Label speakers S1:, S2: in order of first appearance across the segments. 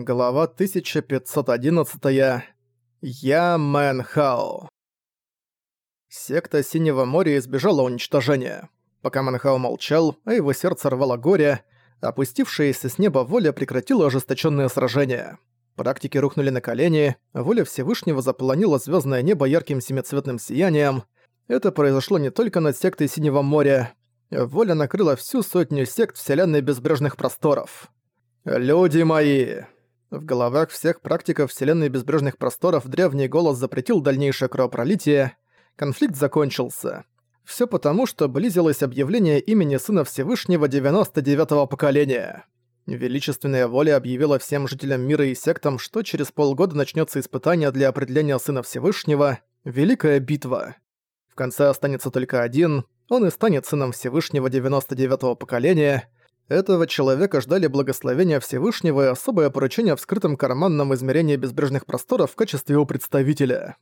S1: Глава 1511. Я Мэн Хао. Секта Синего моря избежала уничтожения. Пока Манхао молчал, а его сердце рвало горе, опустившаяся с неба воля прекратила ожесточенное сражение. Практики рухнули на колени, воля Всевышнего заполонила звездное небо ярким семицветным сиянием. Это произошло не только над сектой Синего моря. Воля накрыла всю сотню сект Вселенной Безбрежных Просторов. «Люди мои!» В головах всех практиков Вселенной Безбрежных Просторов древний голос запретил дальнейшее кровопролитие. Конфликт закончился. Все потому, что близилось объявление имени Сына Всевышнего 99-го поколения. Величественная воля объявила всем жителям мира и сектам, что через полгода начнется испытание для определения Сына Всевышнего – Великая Битва. В конце останется только один, он и станет Сыном Всевышнего 99-го поколения – этого человека ждали благословения Всевышнего и особое поручение в скрытом карманном измерении безбрежных просторов в качестве его представителя.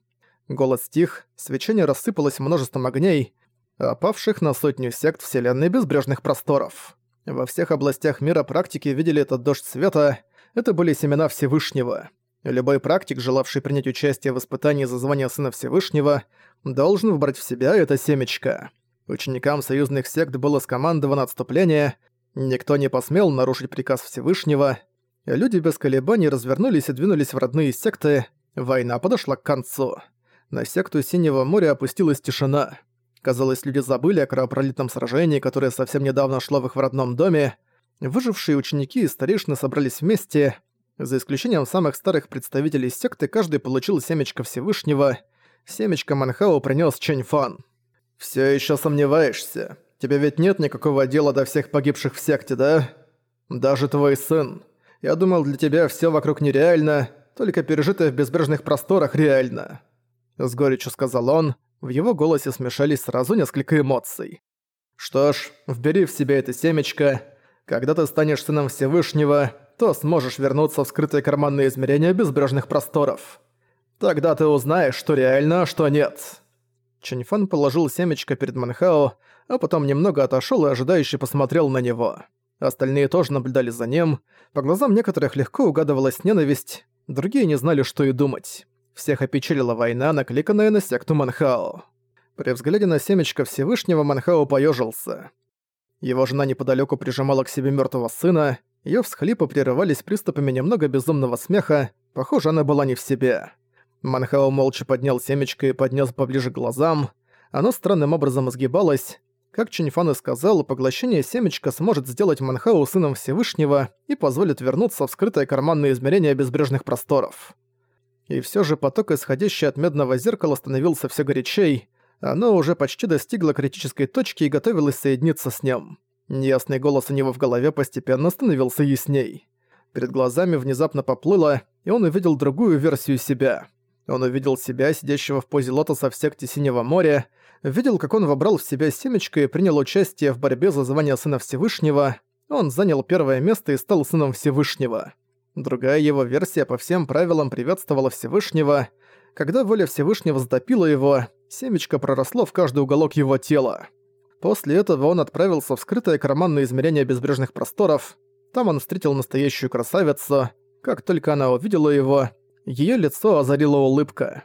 S1: Голос стих, свечение рассыпалось множеством огней, опавших на сотню сект Вселенной безбрежных просторов. Во всех областях мира практики видели этот дождь света, это были семена Всевышнего. Любой практик, желавший принять участие в испытании за звание Сына Всевышнего, должен выбрать в себя это семечко. Ученикам союзных сект было скомандовано отступление, Никто не посмел нарушить приказ Всевышнего. Люди без колебаний развернулись и двинулись в родные секты. Война подошла к концу. На секту Синего моря опустилась тишина. Казалось, люди забыли о кровопролитном сражении, которое совсем недавно шло в их родном доме. Выжившие ученики и старейшины собрались вместе. За исключением самых старых представителей секты, каждый получил семечко Всевышнего. Семечко Манхао принёс Чэнь Фан. «Всё ещё сомневаешься?» Тебе ведь нет никакого дела до всех погибших в секте, да? Даже твой сын. Я думал, для тебя все вокруг нереально, только пережитое в безбрежных просторах реально». С горечью сказал он, в его голосе смешались сразу несколько эмоций. «Что ж, вбери в себя это семечко. Когда ты станешь сыном Всевышнего, то сможешь вернуться в скрытые карманные измерения безбрежных просторов. Тогда ты узнаешь, что реально, а что нет». Чэньфан положил семечко перед Манхао, а потом немного отошёл и ожидающе посмотрел на него. Остальные тоже наблюдали за ним. По глазам некоторых легко угадывалась ненависть, другие не знали, что и думать. Всех опечалила война, накликанная на секту Манхао. При взгляде на семечко Всевышнего Манхао поёжился. Его жена неподалёку прижимала к себе мёртвого сына, её всхлипы прерывались приступами немного безумного смеха, похоже, она была не в себе. Манхао молча поднял семечко и поднес поближе к глазам. Оно странным образом изгибалось, как Чиньфан и сказал, поглощение семечка сможет сделать Манхау сыном Всевышнего и позволит вернуться в скрытое карманное измерение безбрежных просторов. И все же поток, исходящий от медного зеркала, становился все горячей. Оно уже почти достигло критической точки и готовилось соединиться с ним. Неясный голос у него в голове постепенно становился ясней. Перед глазами внезапно поплыло, и он увидел другую версию себя. Он увидел себя, сидящего в позе лотоса в секте Синего моря, видел, как он вобрал в себя семечко и принял участие в борьбе за звание Сына Всевышнего, он занял первое место и стал Сыном Всевышнего. Другая его версия по всем правилам приветствовала Всевышнего. Когда воля Всевышнего затопила его, семечко проросло в каждый уголок его тела. После этого он отправился в скрытое карманное измерение безбрежных просторов. Там он встретил настоящую красавицу. Как только она увидела его, ее лицо озарила улыбка.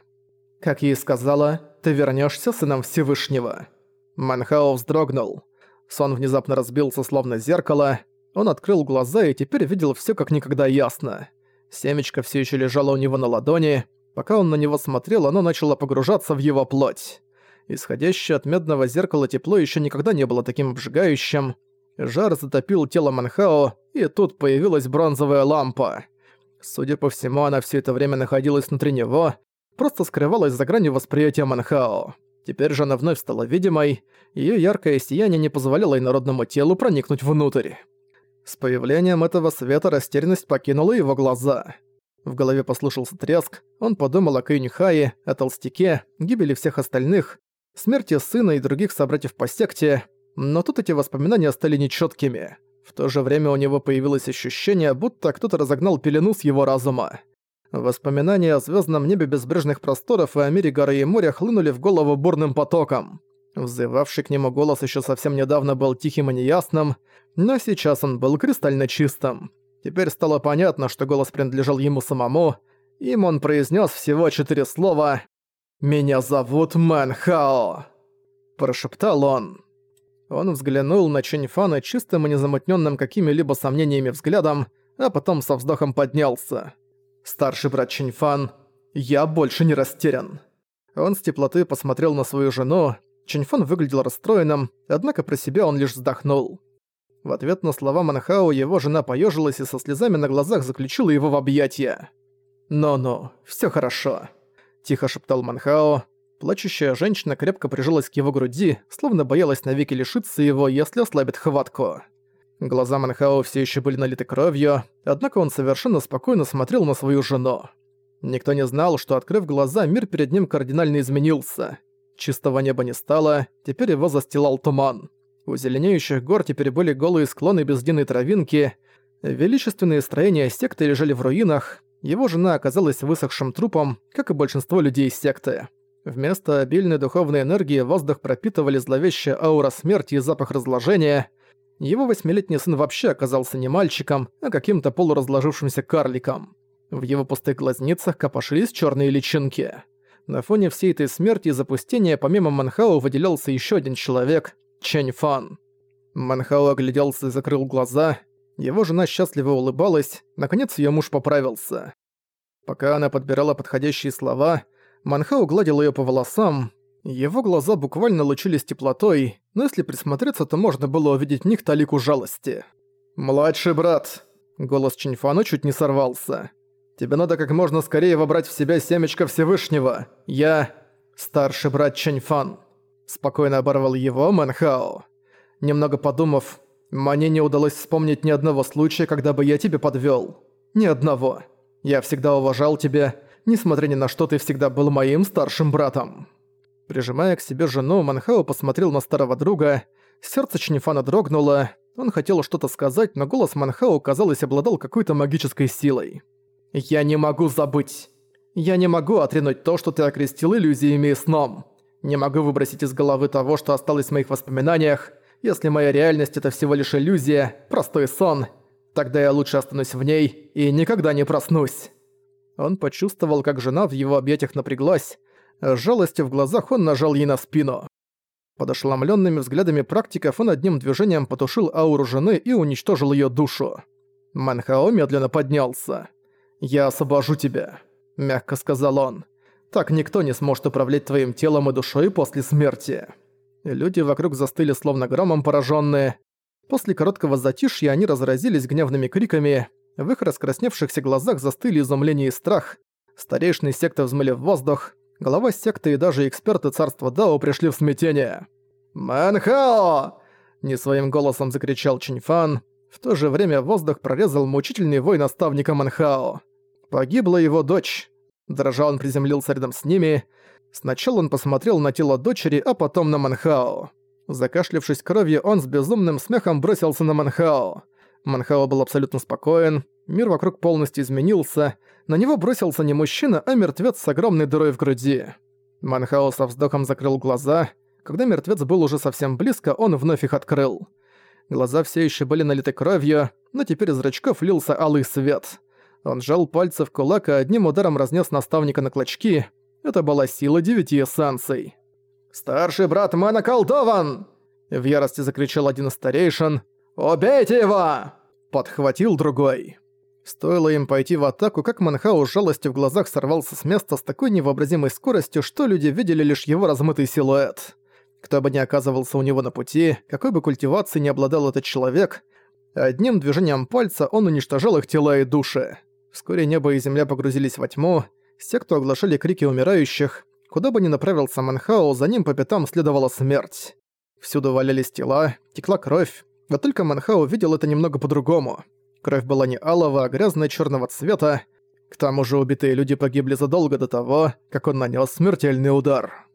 S1: Как ей сказала, ты вернешься сыном Всевышнего. Манхао вздрогнул. Сон внезапно разбился словно зеркало. Он открыл глаза и теперь видел все как никогда ясно. Семечко все еще лежало у него на ладони. Пока он на него смотрел, оно начало погружаться в его плоть. Исходящее от медного зеркала тепло еще никогда не было таким обжигающим. Жар затопил тело Манхао, и тут появилась бронзовая лампа. Судя по всему, она все это время находилась внутри него, просто скрывалась за гранью восприятия Манхао. Теперь же она вновь стала видимой, ее яркое сияние не позволяло инородному телу проникнуть внутрь. С появлением этого света растерянность покинула его глаза. В голове послышался треск, он подумал о Каюньхае, о толстяке, гибели всех остальных, смерти сына и других собратьев по секте, но тут эти воспоминания стали нечёткими. В то же время у него появилось ощущение, будто кто-то разогнал пелену с его разума. Воспоминания о звездном небе безбрежных просторов и о мире горы и моря хлынули в голову бурным потоком. Взывавший к нему голос еще совсем недавно был тихим и неясным, но сейчас он был кристально чистым. Теперь стало понятно, что голос принадлежал ему самому. Им он произнес всего четыре слова «Меня зовут Мэн Хао», – прошептал он. Он взглянул на Чэньфана чистым и незамутненным какими-либо сомнениями взглядом, а потом со вздохом поднялся. «Старший брат Чэньфан, я больше не растерян». Он с теплоты посмотрел на свою жену. Чэньфан выглядел расстроенным, однако про себя он лишь вздохнул. В ответ на слова Манхао его жена поежилась и со слезами на глазах заключила его в объятия. «Ну-ну, все хорошо», – тихо шептал Манхао. Плачущая женщина крепко прижалась к его груди, словно боялась навеки лишиться его, если ослабит хватку. Глаза Манхао все еще были налиты кровью, однако он совершенно спокойно смотрел на свою жену. Никто не знал, что, открыв глаза, мир перед ним кардинально изменился. Чистого неба не стало, теперь его застилал туман. У зеленеющих гор теперь были голые склоны без длинной травинки, величественные строения секты лежали в руинах, его жена оказалась высохшим трупом, как и большинство людей секты. Вместо обильной духовной энергии воздух пропитывали зловещая аура смерти и запах разложения. Его восьмилетний сын вообще оказался не мальчиком, а каким-то полуразложившимся карликом. В его пустых глазницах копошились черные личинки. На фоне всей этой смерти и запустения помимо Манхао выделялся еще один человек, Чэнь Фан. Манхао огляделся и закрыл глаза. Его жена счастливо улыбалась, наконец ее муж поправился. Пока она подбирала подходящие слова, Манхао гладил ее по волосам. Его глаза буквально лучились теплотой, но если присмотреться, то можно было увидеть в них талику жалости. «Младший брат!» Голос Чиньфана чуть не сорвался. «Тебе надо как можно скорее вобрать в себя семечко Всевышнего. Я... старший брат Чиньфан». Спокойно оборвал его Мэнхао. Немного подумав, мне не удалось вспомнить ни одного случая, когда бы я тебе подвёл. Ни одного. Я всегда уважал тебя, несмотря ни на что ты всегда был моим старшим братом. Прижимая к себе жену, Манхао посмотрел на старого друга. Сердце Чинифана дрогнуло. Он хотел что-то сказать, но голос Манхао, казалось, обладал какой-то магической силой. «Я не могу забыть. Я не могу отринуть то, что ты окрестил иллюзиями и сном. Не могу выбросить из головы того, что осталось в моих воспоминаниях. Если моя реальность — это всего лишь иллюзия, простой сон, тогда я лучше останусь в ней и никогда не проснусь». Он почувствовал, как жена в его объятиях напряглась. С жалостью в глазах он нажал ей на спину. Под ошеломлёнными взглядами практиков он одним движением потушил ауру жены и уничтожил её душу. Манхао медленно поднялся. «Я освобожу тебя», — мягко сказал он. Так никто не сможет управлять твоим телом и душой после смерти. Люди вокруг застыли словно громом пораженные. После короткого затишья они разразились гневными криками. В их раскрасневшихся глазах застыли изумление и страх. Старейшины секты взмыли в воздух. Глава секты и даже эксперты царства Дао пришли в смятение. «Мэнхао!» – не своим голосом закричал Чиньфан. В то же время воздух прорезал мучительный вой наставника Мэнхао. Погибла его дочь. Дрожа он приземлился рядом с ними. Сначала он посмотрел на тело дочери, а потом на Манхао. Закашлявшись кровью, он с безумным смехом бросился на Манхао. Манхао был абсолютно спокоен, мир вокруг полностью изменился, на него бросился не мужчина, а мертвец с огромной дырой в груди. Манхао со вздохом закрыл глаза. Когда мертвец был уже совсем близко, он вновь их открыл. Глаза все еще были налиты кровью, но теперь из зрачков лился алый свет. Он сжал пальцы в кулак и одним ударом разнес наставника на клочки. Это была сила девяти эссенций. «Старший брат Мэна околдован!» В ярости закричал один из старейшин. «Убейте его!» Подхватил другой. Стоило им пойти в атаку, как Манхау с жалостью в глазах сорвался с места с такой невообразимой скоростью, что люди видели лишь его размытый силуэт. Кто бы ни оказывался у него на пути, какой бы культивацией не обладал этот человек, одним движением пальца он уничтожал их тела и души. Вскоре небо и земля погрузились во тьму, все, кто оглашали крики умирающих, куда бы ни направился Манхао, за ним по пятам следовала смерть. Всюду валялись тела, текла кровь, вот только Манхао видел это немного по-другому. Кровь была не алого, а грязно черного цвета, к тому же убитые люди погибли задолго до того, как он нанес смертельный удар.